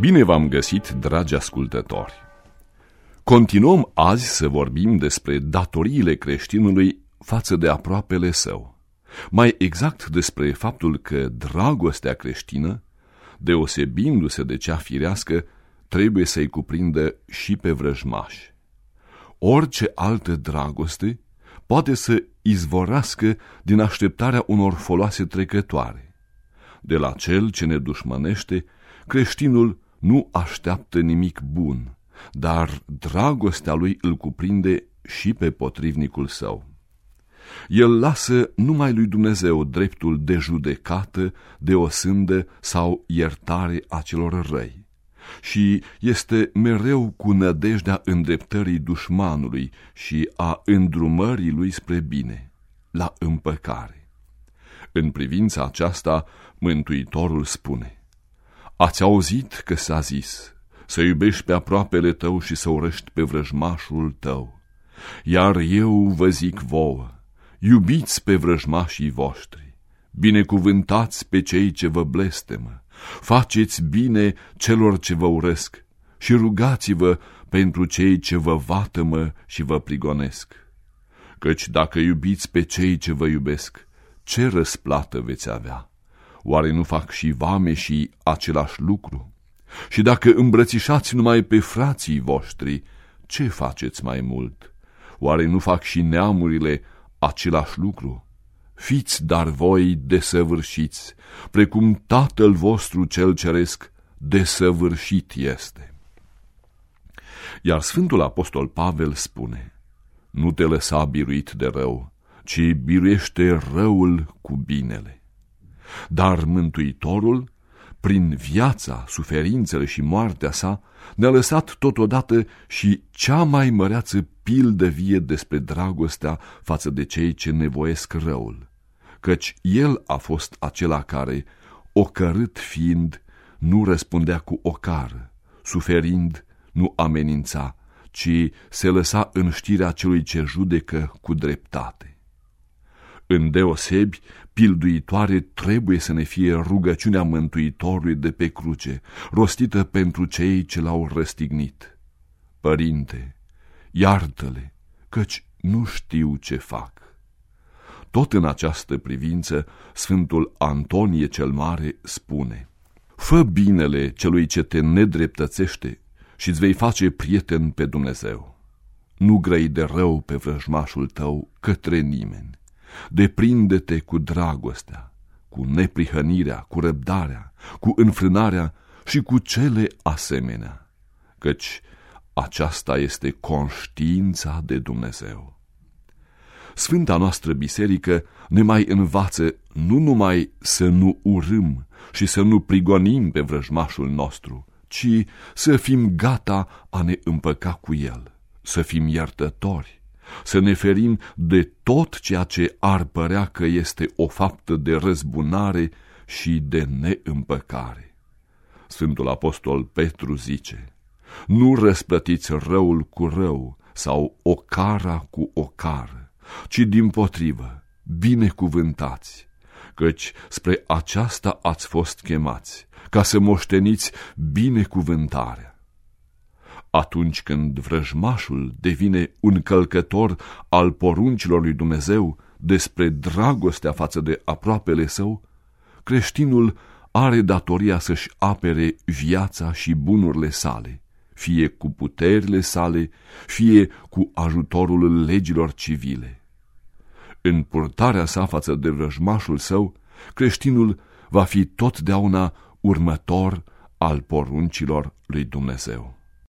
Bine v-am găsit, dragi ascultători! Continuăm azi să vorbim despre datoriile creștinului față de aproapele său. Mai exact despre faptul că dragostea creștină, deosebindu-se de cea firească, trebuie să-i cuprindă și pe vrăjmași. Orice altă dragoste poate să izvorască din așteptarea unor foloase trecătoare. De la cel ce ne dușmănește, creștinul nu așteaptă nimic bun, dar dragostea lui îl cuprinde și pe potrivnicul său. El lasă numai lui Dumnezeu dreptul de judecată, de osândă sau iertare a celor răi și este mereu cu nădejdea îndreptării dușmanului și a îndrumării lui spre bine, la împăcare. În privința aceasta, Mântuitorul spune – Ați auzit că s-a zis, să iubești pe aproapele tău și să urăști pe vrăjmașul tău. Iar eu vă zic vouă, iubiți pe vrăjmașii voștri, binecuvântați pe cei ce vă blestemă, faceți bine celor ce vă urăsc și rugați-vă pentru cei ce vă vatămă și vă prigonesc. Căci dacă iubiți pe cei ce vă iubesc, ce răsplată veți avea? Oare nu fac și vame și același lucru? Și dacă îmbrățișați numai pe frații voștri, ce faceți mai mult? Oare nu fac și neamurile același lucru? Fiți dar voi desăvârșiți, precum Tatăl vostru cel ceresc desăvârșit este. Iar Sfântul Apostol Pavel spune, nu te lăsa biruit de rău, ci biruiește răul cu binele. Dar Mântuitorul, prin viața, suferințele și moartea sa, ne-a lăsat totodată și cea mai măreață pildă vie despre dragostea față de cei ce nevoiesc răul, căci el a fost acela care, ocărât fiind, nu răspundea cu ocară, suferind, nu amenința, ci se lăsa în știrea celui ce judecă cu dreptate. Îndeosebi, pilduitoare trebuie să ne fie rugăciunea Mântuitorului de pe cruce, rostită pentru cei ce l-au răstignit. Părinte, iartă-le, căci nu știu ce fac. Tot în această privință, Sfântul Antonie cel Mare spune, Fă binele celui ce te nedreptățește și îți vei face prieten pe Dumnezeu. Nu grăi de rău pe vrăjmașul tău către nimeni Deprinde-te cu dragostea, cu neprihănirea, cu răbdarea, cu înfrânarea și cu cele asemenea, căci aceasta este conștiința de Dumnezeu. Sfânta noastră biserică ne mai învață nu numai să nu urâm și să nu prigonim pe vrăjmașul nostru, ci să fim gata a ne împăca cu el, să fim iertători, să ne ferim de tot ceea ce ar părea că este o faptă de răzbunare și de neîmpăcare. Sfântul Apostol Petru zice, nu răsplătiți răul cu rău sau ocara cu ocară, ci din potrivă, binecuvântați, căci spre aceasta ați fost chemați, ca să moșteniți binecuvântarea. Atunci când vrăjmașul devine un călcător al poruncilor lui Dumnezeu despre dragostea față de aproapele său, creștinul are datoria să-și apere viața și bunurile sale, fie cu puterile sale, fie cu ajutorul legilor civile. În purtarea sa față de vrăjmașul său, creștinul va fi totdeauna următor al poruncilor lui Dumnezeu.